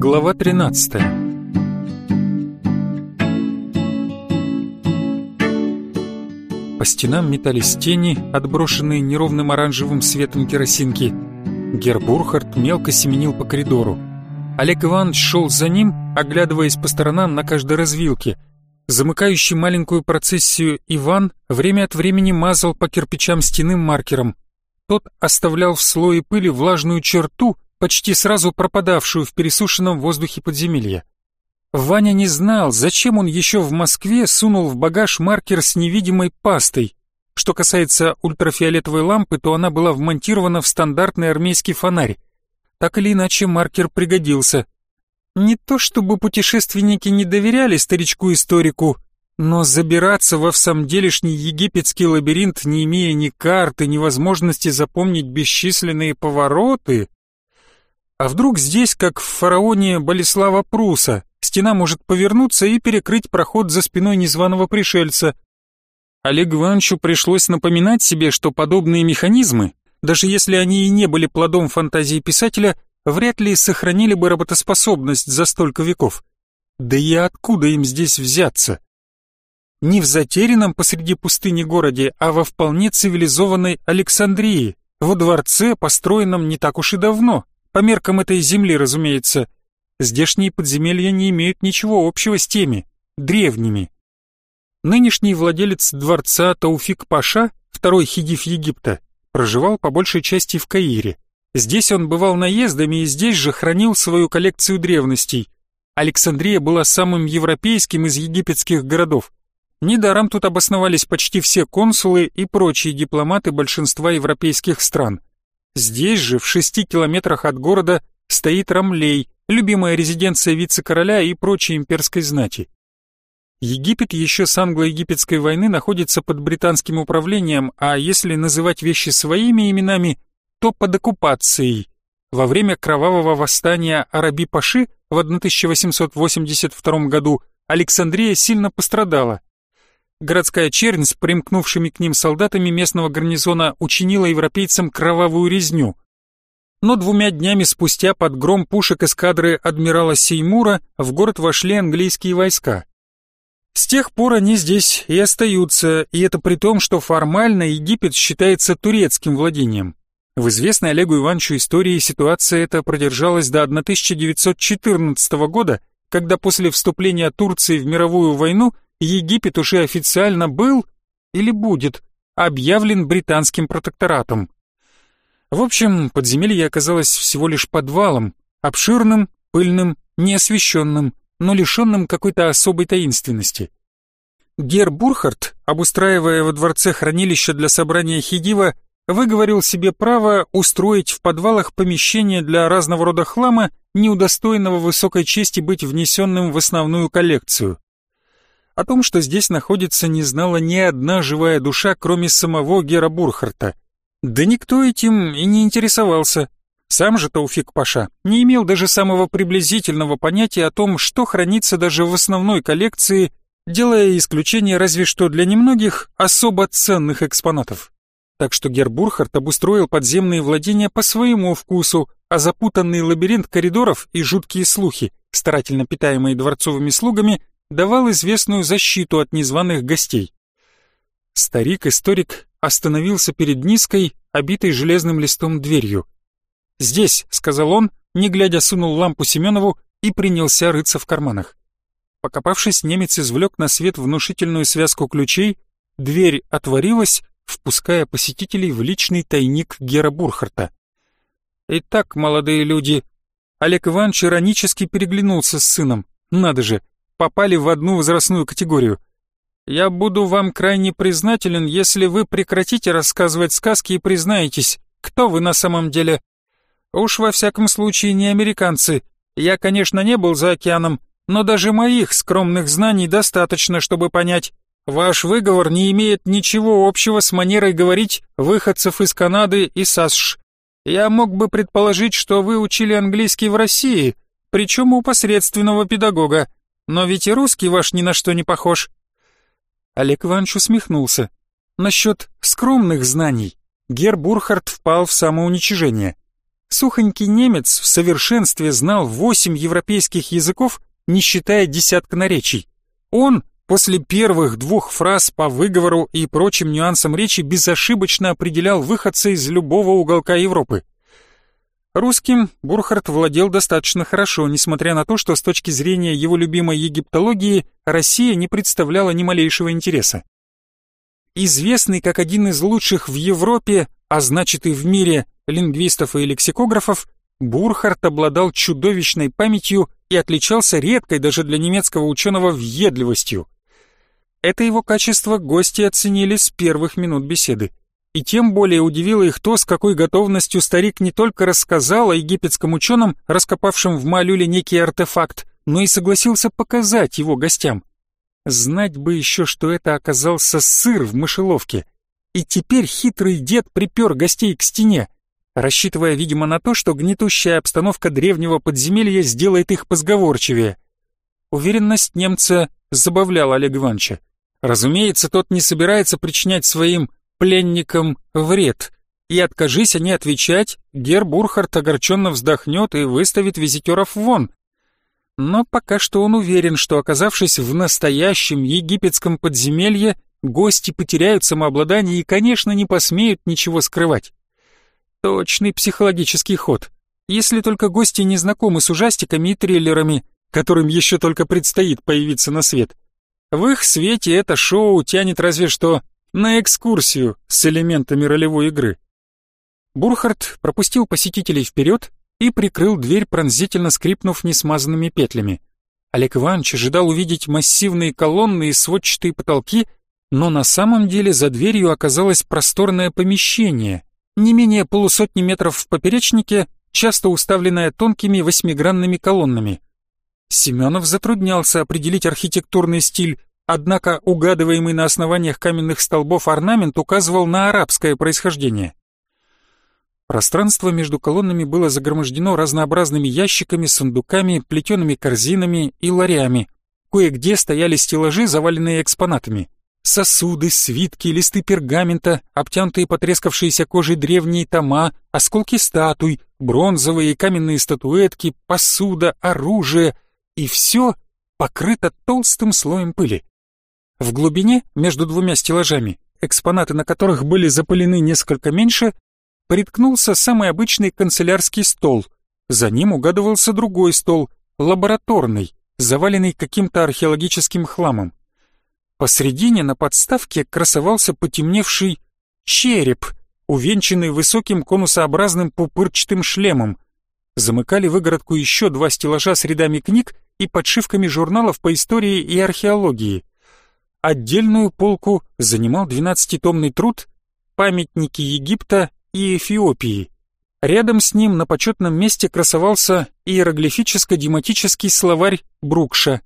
Глава 13 По стенам метались тени, отброшенные неровным оранжевым светом керосинки. Гербурхард мелко семенил по коридору. Олег Иванович шел за ним, оглядываясь по сторонам на каждой развилке. Замыкающий маленькую процессию Иван время от времени мазал по кирпичам стены маркером. Тот оставлял в слое пыли влажную черту — почти сразу пропадавшую в пересушенном воздухе подземелья. Ваня не знал, зачем он еще в Москве сунул в багаж маркер с невидимой пастой. Что касается ультрафиолетовой лампы, то она была вмонтирована в стандартный армейский фонарь. Так или иначе, маркер пригодился. Не то чтобы путешественники не доверяли старичку-историку, но забираться во всамделишний египетский лабиринт, не имея ни карты, ни возможности запомнить бесчисленные повороты, а вдруг здесь, как в фараоне Болеслава Пруса, стена может повернуться и перекрыть проход за спиной незваного пришельца? Олег Ивановичу пришлось напоминать себе, что подобные механизмы, даже если они и не были плодом фантазии писателя, вряд ли сохранили бы работоспособность за столько веков. Да и откуда им здесь взяться? Не в затерянном посреди пустыни городе, а во вполне цивилизованной Александрии, во дворце, построенном не так уж и давно, по меркам этой земли, разумеется. Здешние подземелья не имеют ничего общего с теми, древними. Нынешний владелец дворца Тауфик Паша, второй хигиф Египта, проживал по большей части в Каире. Здесь он бывал наездами и здесь же хранил свою коллекцию древностей. Александрия была самым европейским из египетских городов. Недаром тут обосновались почти все консулы и прочие дипломаты большинства европейских стран – Здесь же, в шести километрах от города, стоит Рамлей, любимая резиденция вице-короля и прочей имперской знати. Египет еще с англо-египетской войны находится под британским управлением, а если называть вещи своими именами, то под оккупацией. Во время кровавого восстания Араби-Паши в 1882 году Александрия сильно пострадала, городская чернь с примкнувшими к ним солдатами местного гарнизона учинила европейцам кровавую резню. Но двумя днями спустя под гром пушек эскадры адмирала Сеймура в город вошли английские войска. С тех пор они здесь и остаются, и это при том, что формально Египет считается турецким владением. В известной Олегу Ивановичу истории ситуация эта продержалась до 1914 года, когда после вступления Турции в мировую войну – Египет уже официально был или будет объявлен британским протекторатом. В общем, подземелье оказалось всего лишь подвалом, обширным, пыльным, неосвещенным, но лишенным какой-то особой таинственности. Гер Бурхард, обустраивая во дворце хранилище для собрания хидива, выговорил себе право устроить в подвалах помещение для разного рода хлама, неудостойного высокой чести быть внесенным в основную коллекцию. О том, что здесь находится, не знала ни одна живая душа, кроме самого Гера Бурхарта. Да никто этим и не интересовался. Сам же Тауфик Паша не имел даже самого приблизительного понятия о том, что хранится даже в основной коллекции, делая исключение разве что для немногих особо ценных экспонатов. Так что Гербурхард обустроил подземные владения по своему вкусу, а запутанный лабиринт коридоров и жуткие слухи, старательно питаемые дворцовыми слугами, давал известную защиту от незваных гостей. Старик-историк остановился перед низкой, обитой железным листом дверью. «Здесь», — сказал он, не глядя сунул лампу Семенову и принялся рыться в карманах. Покопавшись, немец извлек на свет внушительную связку ключей, дверь отворилась, впуская посетителей в личный тайник Гера Бурхарта. «Итак, молодые люди...» Олег Иванович иронически переглянулся с сыном. «Надо же, попали в одну возрастную категорию. Я буду вам крайне признателен, если вы прекратите рассказывать сказки и признаетесь, кто вы на самом деле. Уж во всяком случае не американцы. Я, конечно, не был за океаном, но даже моих скромных знаний достаточно, чтобы понять. Ваш выговор не имеет ничего общего с манерой говорить выходцев из Канады и САСШ. Я мог бы предположить, что вы учили английский в России, причем у посредственного педагога. Но ведь и русский ваш ни на что не похож. Олег Иванович усмехнулся. Насчет скромных знаний Гер Бурхард впал в самоуничижение. Сухонький немец в совершенстве знал восемь европейских языков, не считая десятка наречий. Он после первых двух фраз по выговору и прочим нюансам речи безошибочно определял выходца из любого уголка Европы. Русским Бурхард владел достаточно хорошо, несмотря на то, что с точки зрения его любимой египтологии Россия не представляла ни малейшего интереса. Известный как один из лучших в Европе, а значит и в мире, лингвистов и лексикографов, Бурхард обладал чудовищной памятью и отличался редкой даже для немецкого ученого въедливостью. Это его качество гости оценили с первых минут беседы и тем более удивило их то, с какой готовностью старик не только рассказал о египетском ученом, раскопавшем в Малюле некий артефакт, но и согласился показать его гостям. Знать бы еще, что это оказался сыр в мышеловке. И теперь хитрый дед припер гостей к стене, рассчитывая, видимо, на то, что гнетущая обстановка древнего подземелья сделает их позговорчивее. Уверенность немца забавляла Олега Ивановича. Разумеется, тот не собирается причинять своим пленникам вред, и откажись они отвечать, Гер Гербурхард огорченно вздохнет и выставит визитеров вон. Но пока что он уверен, что оказавшись в настоящем египетском подземелье, гости потеряют самообладание и, конечно, не посмеют ничего скрывать. Точный психологический ход. Если только гости не знакомы с ужастиками и триллерами, которым еще только предстоит появиться на свет. В их свете это шоу тянет разве что на экскурсию с элементами ролевой игры. Бурхард пропустил посетителей вперед и прикрыл дверь, пронзительно скрипнув несмазанными петлями. Олег Иванович ожидал увидеть массивные колонны и сводчатые потолки, но на самом деле за дверью оказалось просторное помещение, не менее полусотни метров в поперечнике, часто уставленное тонкими восьмигранными колоннами. Семенов затруднялся определить архитектурный стиль, Однако угадываемый на основаниях каменных столбов орнамент указывал на арабское происхождение. Пространство между колоннами было загромождено разнообразными ящиками, сундуками, плетеными корзинами и ларями. Кое-где стояли стеллажи, заваленные экспонатами. Сосуды, свитки, листы пергамента, обтянутые потрескавшейся кожей древние тома, осколки статуй, бронзовые и каменные статуэтки, посуда, оружие. И все покрыто толстым слоем пыли. В глубине, между двумя стеллажами, экспонаты на которых были запылены несколько меньше, приткнулся самый обычный канцелярский стол. За ним угадывался другой стол, лабораторный, заваленный каким-то археологическим хламом. Посредине на подставке красовался потемневший череп, увенчанный высоким конусообразным пупырчатым шлемом. Замыкали выгородку еще два стеллажа с рядами книг и подшивками журналов по истории и археологии. Отдельную полку занимал 12-томный труд «Памятники Египта и Эфиопии». Рядом с ним на почетном месте красовался иероглифическо-дематический словарь Брукша.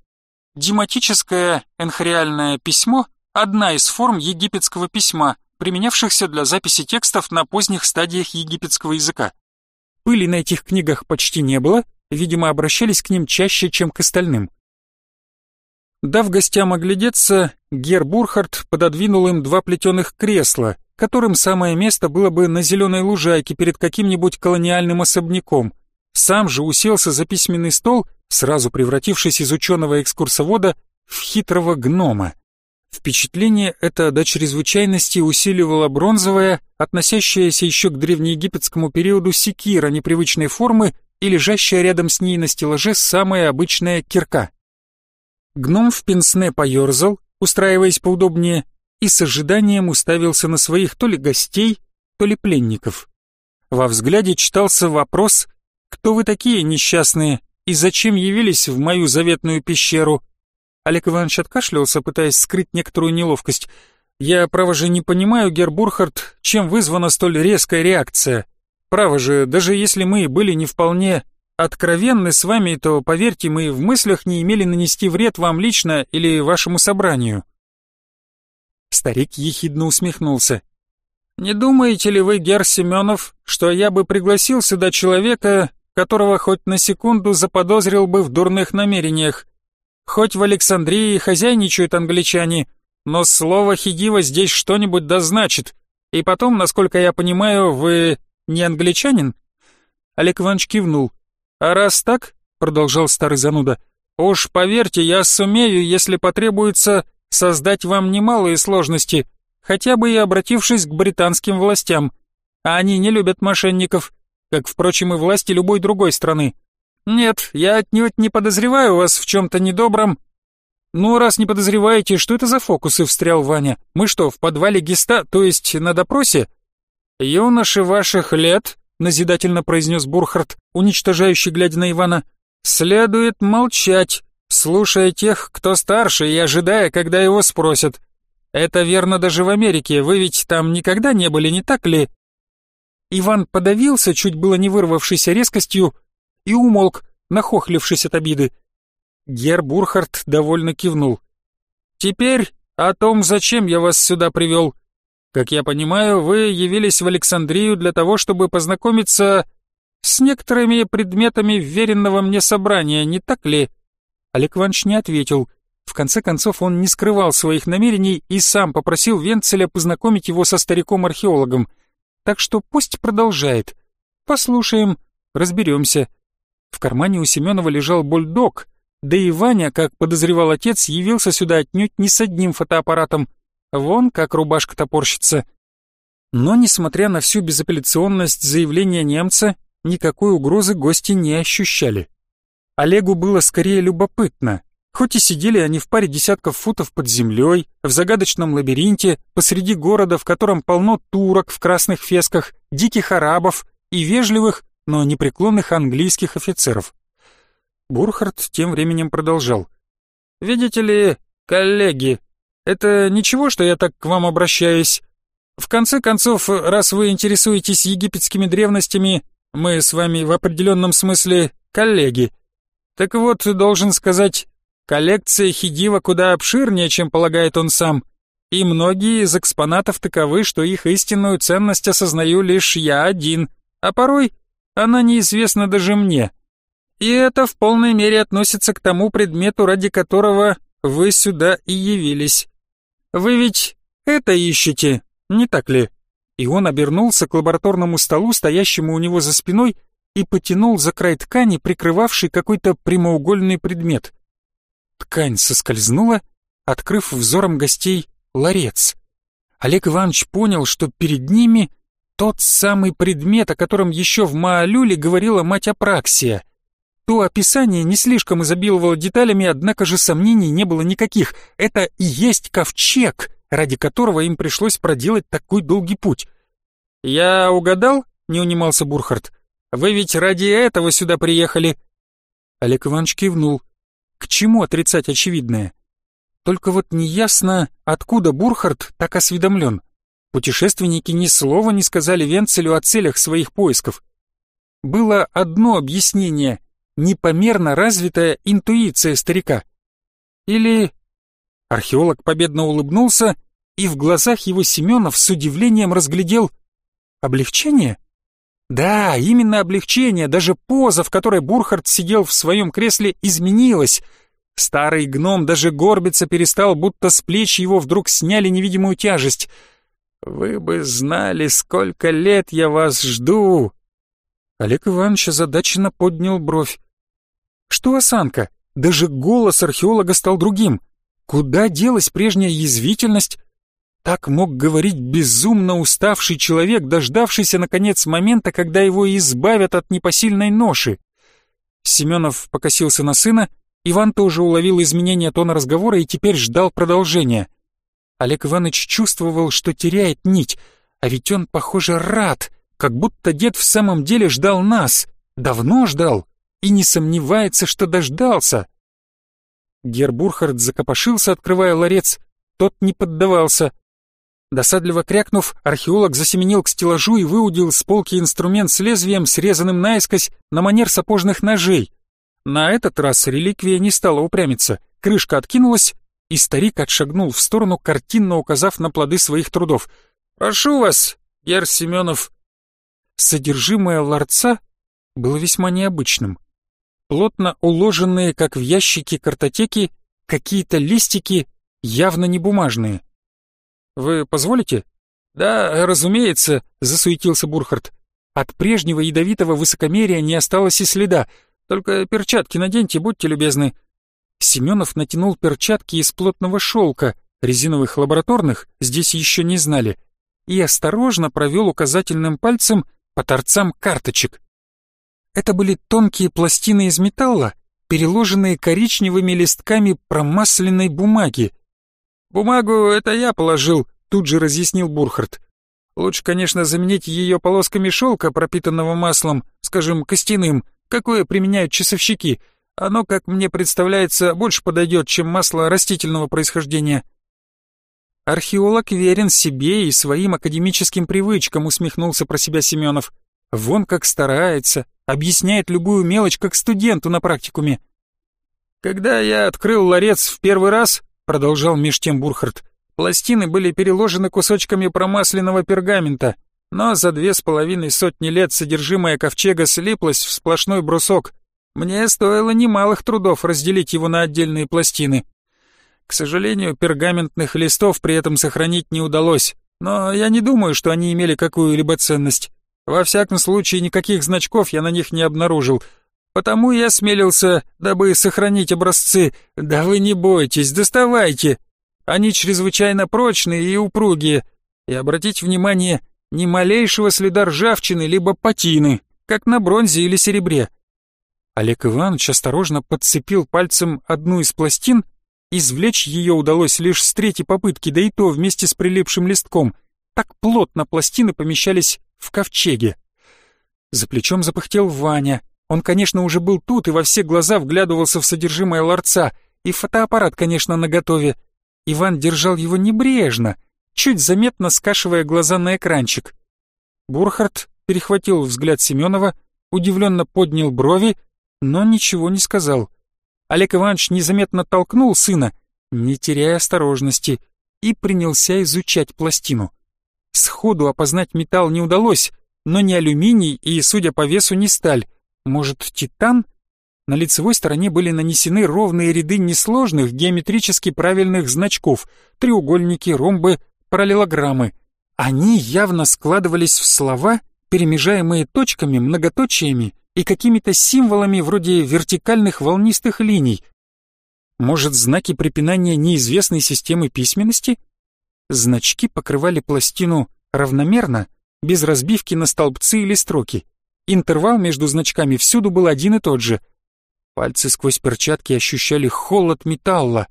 Дематическое энхриальное письмо – одна из форм египетского письма, применявшихся для записи текстов на поздних стадиях египетского языка. Пыли на этих книгах почти не было, видимо, обращались к ним чаще, чем к остальным. Дав гостям оглядеться, Гер Гербурхард пододвинул им два плетеных кресла, которым самое место было бы на зеленой лужайке перед каким-нибудь колониальным особняком. Сам же уселся за письменный стол, сразу превратившись из ученого-экскурсовода в хитрого гнома. Впечатление это до чрезвычайности усиливала бронзовая, относящаяся еще к древнеегипетскому периоду секира непривычной формы и лежащая рядом с ней на стеллаже самая обычная кирка. Гном в пенсне поерзал, устраиваясь поудобнее, и с ожиданием уставился на своих то ли гостей, то ли пленников. Во взгляде читался вопрос «Кто вы такие, несчастные, и зачем явились в мою заветную пещеру?» Олег Иванович откашлялся, пытаясь скрыть некоторую неловкость. «Я, право же, не понимаю, Гербурхард, чем вызвана столь резкая реакция. Право же, даже если мы и были не вполне откровенны с вами, то, поверьте, мы в мыслях не имели нанести вред вам лично или вашему собранию». Старик ехидно усмехнулся. «Не думаете ли вы, Гер Семенов, что я бы пригласил сюда человека, которого хоть на секунду заподозрил бы в дурных намерениях? Хоть в Александрии хозяйничают англичане, но слово «хигива» здесь что-нибудь дозначит. И потом, насколько я понимаю, вы не англичанин?» Олег Иванович кивнул. «А раз так, — продолжал старый зануда, — уж поверьте, я сумею, если потребуется, создать вам немалые сложности, хотя бы и обратившись к британским властям. А они не любят мошенников, как, впрочем, и власти любой другой страны. Нет, я отнюдь не подозреваю вас в чем-то недобром». «Ну, раз не подозреваете, что это за фокусы?» — встрял Ваня. «Мы что, в подвале геста, то есть на допросе?» «Юноши ваших лет назидательно произнес Бурхард, уничтожающий, глядя на Ивана, следует молчать, слушая тех, кто старше, и ожидая, когда его спросят. Это верно даже в Америке, вы ведь там никогда не были, не так ли? Иван подавился, чуть было не вырвавшейся резкостью, и умолк, нахохлившись от обиды. Гер Бурхард довольно кивнул. «Теперь о том, зачем я вас сюда привел», как я понимаю, вы явились в Александрию для того, чтобы познакомиться с некоторыми предметами веренного мне собрания, не так ли?» Олег Иванович не ответил. В конце концов, он не скрывал своих намерений и сам попросил Венцеля познакомить его со стариком-археологом. Так что пусть продолжает. Послушаем, разберемся. В кармане у Семенова лежал бульдог, да и Ваня, как подозревал отец, явился сюда отнюдь не с одним фотоаппаратом — Вон как рубашка топорщится. Но, несмотря на всю безапелляционность заявления немца, никакой угрозы гости не ощущали. Олегу было скорее любопытно. Хоть и сидели они в паре десятков футов под землей, в загадочном лабиринте, посреди города, в котором полно турок в красных фесках, диких арабов и вежливых, но непреклонных английских офицеров. Бурхард тем временем продолжал. «Видите ли, коллеги, это ничего, что я так к вам обращаюсь. В конце концов, раз вы интересуетесь египетскими древностями, мы с вами в определенном смысле коллеги. Так вот, должен сказать, коллекция Хидива куда обширнее, чем полагает он сам, и многие из экспонатов таковы, что их истинную ценность осознаю лишь я один, а порой она неизвестна даже мне. И это в полной мере относится к тому предмету, ради которого вы сюда и явились. «Вы ведь это ищете, не так ли?» И он обернулся к лабораторному столу, стоящему у него за спиной, и потянул за край ткани, прикрывавший какой-то прямоугольный предмет. Ткань соскользнула, открыв взором гостей ларец. Олег Иванович понял, что перед ними тот самый предмет, о котором еще в Маалюле говорила мать Апраксия. То описание не слишком изобиловало деталями, однако же сомнений не было никаких. Это и есть ковчег, ради которого им пришлось проделать такой долгий путь. «Я угадал?» — не унимался Бурхард. «Вы ведь ради этого сюда приехали!» Олег Иванович кивнул. «К чему отрицать очевидное?» «Только вот неясно, откуда Бурхард так осведомлен. Путешественники ни слова не сказали Венцелю о целях своих поисков. Было одно объяснение — непомерно развитая интуиция старика. Или... Археолог победно улыбнулся, и в глазах его Семенов с удивлением разглядел облегчение. Да, именно облегчение, даже поза, в которой Бурхард сидел в своем кресле, изменилась. Старый гном даже горбиться перестал, будто с плеч его вдруг сняли невидимую тяжесть. «Вы бы знали, сколько лет я вас жду!» Олег Иванович озадаченно поднял бровь. Что осанка? Даже голос археолога стал другим. Куда делась прежняя язвительность? Так мог говорить безумно уставший человек, дождавшийся, наконец, момента, когда его избавят от непосильной ноши. Семенов покосился на сына, Иван тоже уловил изменение тона разговора и теперь ждал продолжения. Олег Иванович чувствовал, что теряет нить, а ведь он, похоже, рад — как будто дед в самом деле ждал нас, давно ждал, и не сомневается, что дождался. Гербурхард закопошился, открывая ларец, тот не поддавался. Досадливо крякнув, археолог засеменил к стеллажу и выудил с полки инструмент с лезвием, срезанным наискось на манер сапожных ножей. На этот раз реликвия не стала упрямиться, крышка откинулась, и старик отшагнул в сторону, картинно указав на плоды своих трудов. «Прошу вас, Гер Семенов, Содержимое ларца было весьма необычным. Плотно уложенные, как в ящике картотеки, какие-то листики, явно не бумажные. «Вы позволите?» «Да, разумеется», — засуетился Бурхард. От прежнего ядовитого высокомерия не осталось и следа. Только перчатки наденьте, будьте любезны. Семенов натянул перчатки из плотного шелка, резиновых лабораторных здесь еще не знали, и осторожно провел указательным пальцем по торцам карточек. Это были тонкие пластины из металла, переложенные коричневыми листками промасленной бумаги. «Бумагу это я положил», — тут же разъяснил Бурхард. «Лучше, конечно, заменить ее полосками шелка, пропитанного маслом, скажем, костяным, какое применяют часовщики. Оно, как мне представляется, больше подойдет, чем масло растительного происхождения. «Археолог верен себе и своим академическим привычкам», — усмехнулся про себя Семенов. «Вон как старается, объясняет любую мелочь, как студенту на практикуме». «Когда я открыл ларец в первый раз», — продолжал меж тем Бурхард, «пластины были переложены кусочками промасленного пергамента, но за две с половиной сотни лет содержимое ковчега слиплось в сплошной брусок. Мне стоило немалых трудов разделить его на отдельные пластины». К сожалению, пергаментных листов при этом сохранить не удалось, но я не думаю, что они имели какую-либо ценность. Во всяком случае, никаких значков я на них не обнаружил. Потому я смелился, дабы сохранить образцы. Да вы не бойтесь, доставайте. Они чрезвычайно прочные и упругие. И обратите внимание, ни малейшего следа ржавчины либо патины, как на бронзе или серебре. Олег Иванович осторожно подцепил пальцем одну из пластин Извлечь ее удалось лишь с третьей попытки, да и то вместе с прилипшим листком. Так плотно пластины помещались в ковчеге. За плечом запыхтел Ваня. Он, конечно, уже был тут и во все глаза вглядывался в содержимое ларца. И фотоаппарат, конечно, наготове. Иван держал его небрежно, чуть заметно скашивая глаза на экранчик. Бурхард перехватил взгляд Семенова, удивленно поднял брови, но ничего не сказал. — Олег Иванович незаметно толкнул сына, не теряя осторожности, и принялся изучать пластину. Сходу опознать металл не удалось, но не алюминий и, судя по весу, не сталь. Может, титан? На лицевой стороне были нанесены ровные ряды несложных геометрически правильных значков, треугольники, ромбы, параллелограммы. Они явно складывались в слова, перемежаемые точками, многоточиями и какими-то символами вроде вертикальных волнистых линий. Может, знаки препинания неизвестной системы письменности? Значки покрывали пластину равномерно, без разбивки на столбцы или строки. Интервал между значками всюду был один и тот же. Пальцы сквозь перчатки ощущали холод металла.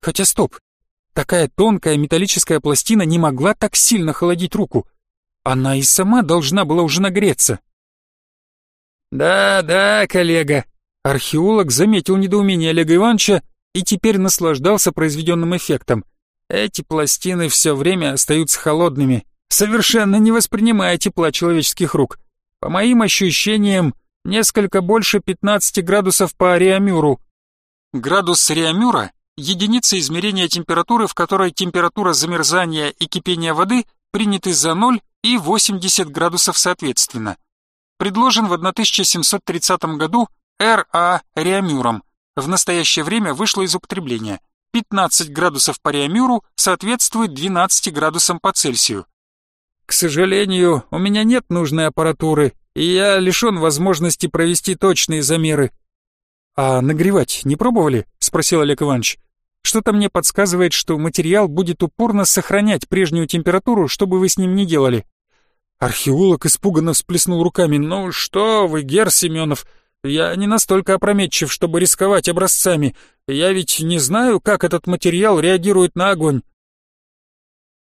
Хотя стоп, такая тонкая металлическая пластина не могла так сильно холодить руку. Она и сама должна была уже нагреться. «Да, да, коллега». Археолог заметил недоумение Олега Ивановича и теперь наслаждался произведенным эффектом. «Эти пластины все время остаются холодными. Совершенно не воспринимая тепла человеческих рук. По моим ощущениям, несколько больше 15 градусов по Ариамюру». Градус Ариамюра — единица измерения температуры, в которой температура замерзания и кипения воды приняты за 0 и 80 градусов соответственно — предложен в 1730 году Р.А. Реамюром. В настоящее время вышло из употребления. 15 градусов по Реамюру соответствует 12 градусам по Цельсию. К сожалению, у меня нет нужной аппаратуры, и я лишен возможности провести точные замеры. А нагревать не пробовали? спросил Олег Иванович. Что-то мне подсказывает, что материал будет упорно сохранять прежнюю температуру, что бы вы с ним ни делали. Археолог испуганно всплеснул руками. «Ну что вы, Гер Семенов, я не настолько опрометчив, чтобы рисковать образцами. Я ведь не знаю, как этот материал реагирует на огонь».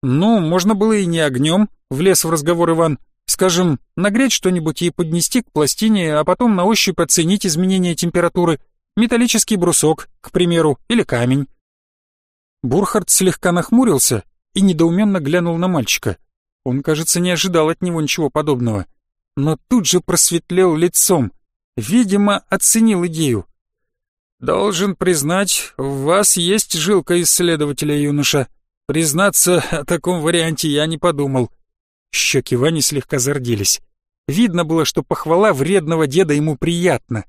«Ну, можно было и не огнем», — влез в разговор Иван. «Скажем, нагреть что-нибудь и поднести к пластине, а потом на ощупь оценить изменение температуры. Металлический брусок, к примеру, или камень». Бурхард слегка нахмурился и недоуменно глянул на мальчика — он, кажется, не ожидал от него ничего подобного. Но тут же просветлел лицом. Видимо, оценил идею. «Должен признать, в вас есть жилка исследователя, юноша. Признаться, о таком варианте я не подумал». Щеки Вани слегка зардились. Видно было, что похвала вредного деда ему приятна.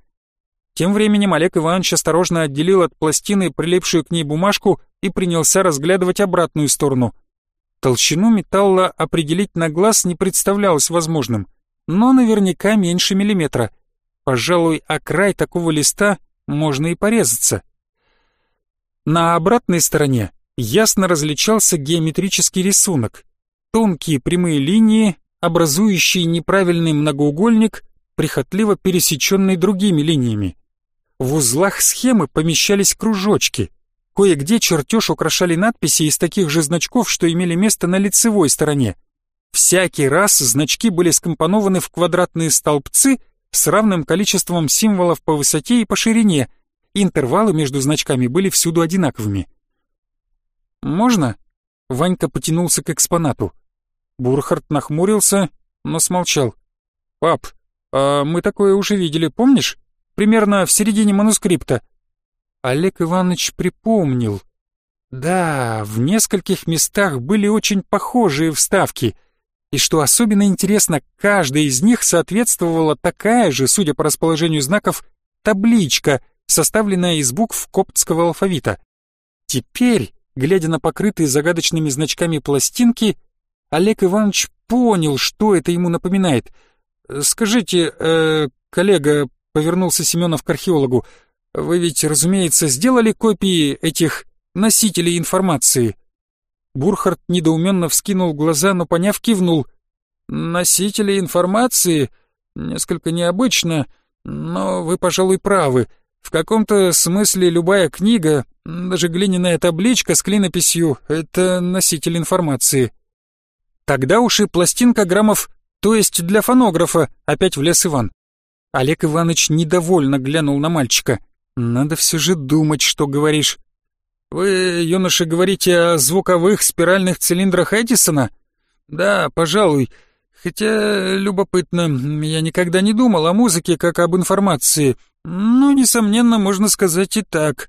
Тем временем Олег Иванович осторожно отделил от пластины прилипшую к ней бумажку и принялся разглядывать обратную сторону — Толщину металла определить на глаз не представлялось возможным, но наверняка меньше миллиметра. Пожалуй, о край такого листа можно и порезаться. На обратной стороне ясно различался геометрический рисунок. Тонкие прямые линии, образующие неправильный многоугольник, прихотливо пересеченный другими линиями. В узлах схемы помещались кружочки, Кое-где чертеж украшали надписи из таких же значков, что имели место на лицевой стороне. Всякий раз значки были скомпонованы в квадратные столбцы с равным количеством символов по высоте и по ширине. Интервалы между значками были всюду одинаковыми. «Можно?» — Ванька потянулся к экспонату. Бурхард нахмурился, но смолчал. «Пап, а мы такое уже видели, помнишь? Примерно в середине манускрипта. Олег Иванович припомнил. Да, в нескольких местах были очень похожие вставки. И что особенно интересно, каждая из них соответствовала такая же, судя по расположению знаков, табличка, составленная из букв коптского алфавита. Теперь, глядя на покрытые загадочными значками пластинки, Олег Иванович понял, что это ему напоминает. «Скажите, э, коллега», — повернулся Семенов к археологу, — вы ведь, разумеется, сделали копии этих носителей информации?» Бурхард недоуменно вскинул глаза, но, поняв, кивнул. «Носители информации? Несколько необычно, но вы, пожалуй, правы. В каком-то смысле любая книга, даже глиняная табличка с клинописью — это носитель информации». «Тогда уж и пластинка граммов, то есть для фонографа», — опять влез Иван. Олег Иванович недовольно глянул на мальчика — надо все же думать, что говоришь. Вы, юноша, говорите о звуковых спиральных цилиндрах Эдисона? Да, пожалуй. Хотя, любопытно, я никогда не думал о музыке как об информации. Но несомненно, можно сказать и так.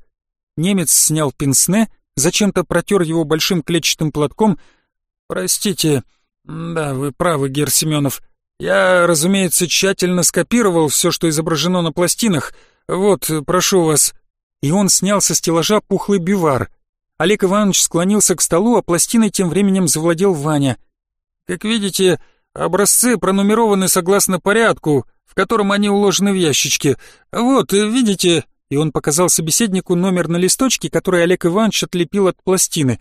Немец снял пенсне, зачем-то протер его большим клетчатым платком. Простите, да, вы правы, Гер Семенов. Я, разумеется, тщательно скопировал все, что изображено на пластинах — «Вот, э, прошу вас». И он снял со стеллажа пухлый бивар. Олег Иванович склонился к столу, а пластиной тем временем завладел Ваня. «Как видите, образцы пронумерованы согласно порядку, в котором они уложены в ящички. Вот, э, видите...» И он показал собеседнику номер на листочке, который Олег Иванович отлепил от пластины.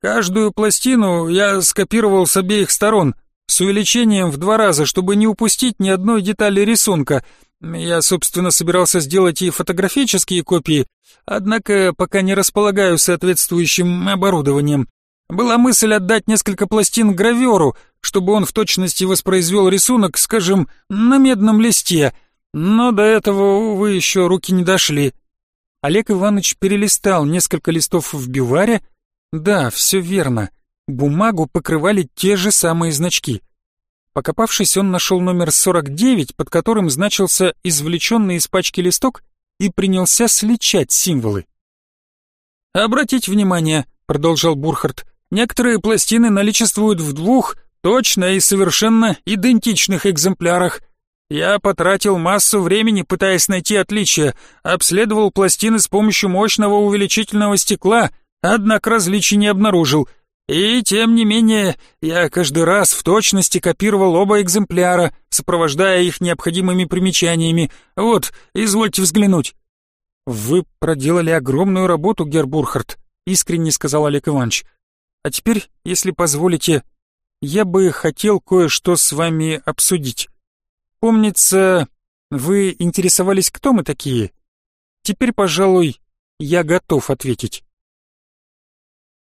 «Каждую пластину я скопировал с обеих сторон с увеличением в два раза, чтобы не упустить ни одной детали рисунка. Я, собственно, собирался сделать и фотографические копии, однако пока не располагаю соответствующим оборудованием. Была мысль отдать несколько пластин граверу, чтобы он в точности воспроизвел рисунок, скажем, на медном листе, но до этого, увы, еще руки не дошли. Олег Иванович перелистал несколько листов в биваре. Да, все верно. — бумагу покрывали те же самые значки. Покопавшись, он нашел номер 49, под которым значился извлеченный из пачки листок, и принялся сличать символы. «Обратить внимание», — продолжал Бурхард, — «некоторые пластины наличествуют в двух, точно и совершенно идентичных экземплярах. Я потратил массу времени, пытаясь найти отличия, обследовал пластины с помощью мощного увеличительного стекла, однако различий не обнаружил — и, тем не менее, я каждый раз в точности копировал оба экземпляра, сопровождая их необходимыми примечаниями. Вот, извольте взглянуть». «Вы проделали огромную работу, Гербурхард», — искренне сказал Олег Иванович. «А теперь, если позволите, я бы хотел кое-что с вами обсудить. Помнится, вы интересовались, кто мы такие? Теперь, пожалуй, я готов ответить».